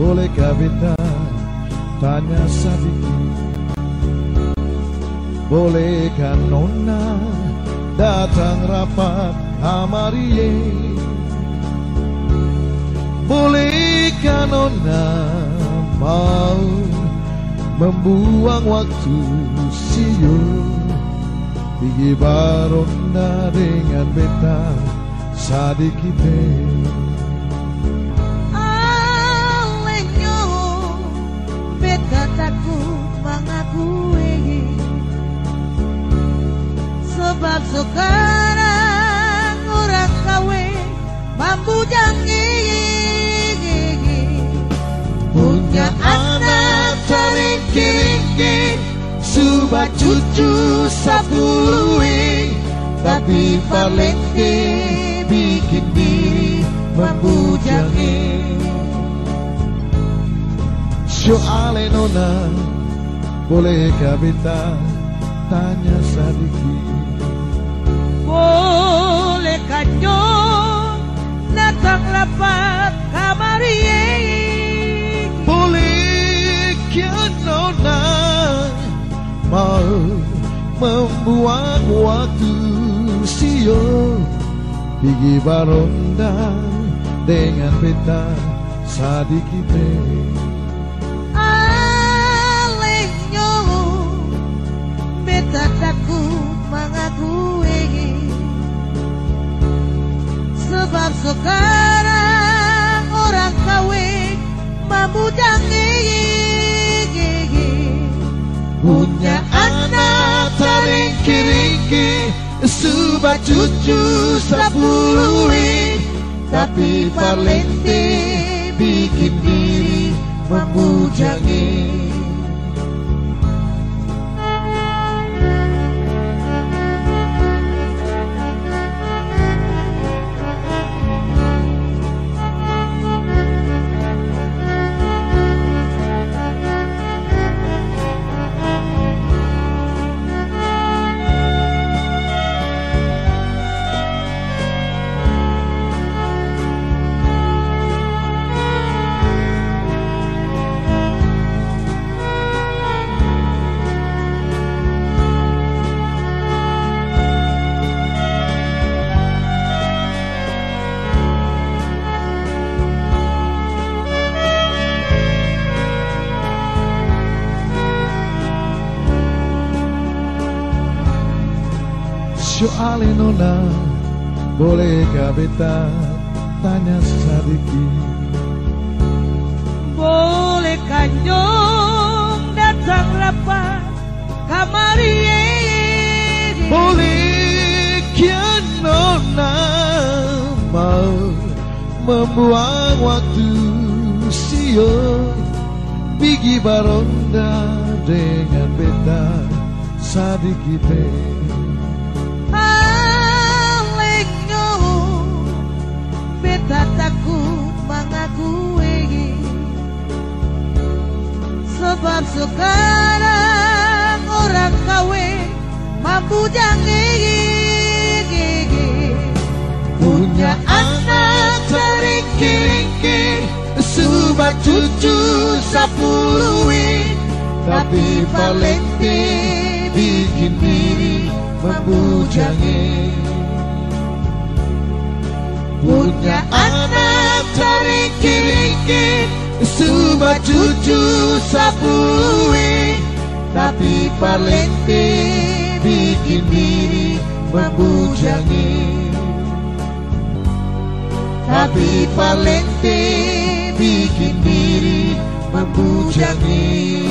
Bolehkah beta tanya sedikit Bolehkah nona datang rapat kamarie Bolehkah nona mau membuang waktu siul Pergi baronda dengan beta sadikite sekarang orang kawin mampu jangi Punya anak ringki-ringki Subat cucu sapului Tapi palente bikin diri membujangi Soale nona Bolehkah beta tanya sedikit Mau membuang waktu sio Pergi baronda dengan beta sadikite taringki-ringki Subat cucu sapului Tapi palente bikin diri memujangi Soale nona Bolehkah beta tanya sedikit Boleh nyong datang rapat kamari Bolehkah nona Mau membuang waktu sio. Pergi baronda dengan beta sadikite Sebab sekarang orang kawin mampu jangi Punya anak taringki-ringki Subat cucu sapului Tapi palente bikin diri membujangi Punya anak Subat cucu sapului Tapi palente bikin diri membujangi. Tapi palente bikin diri membujangi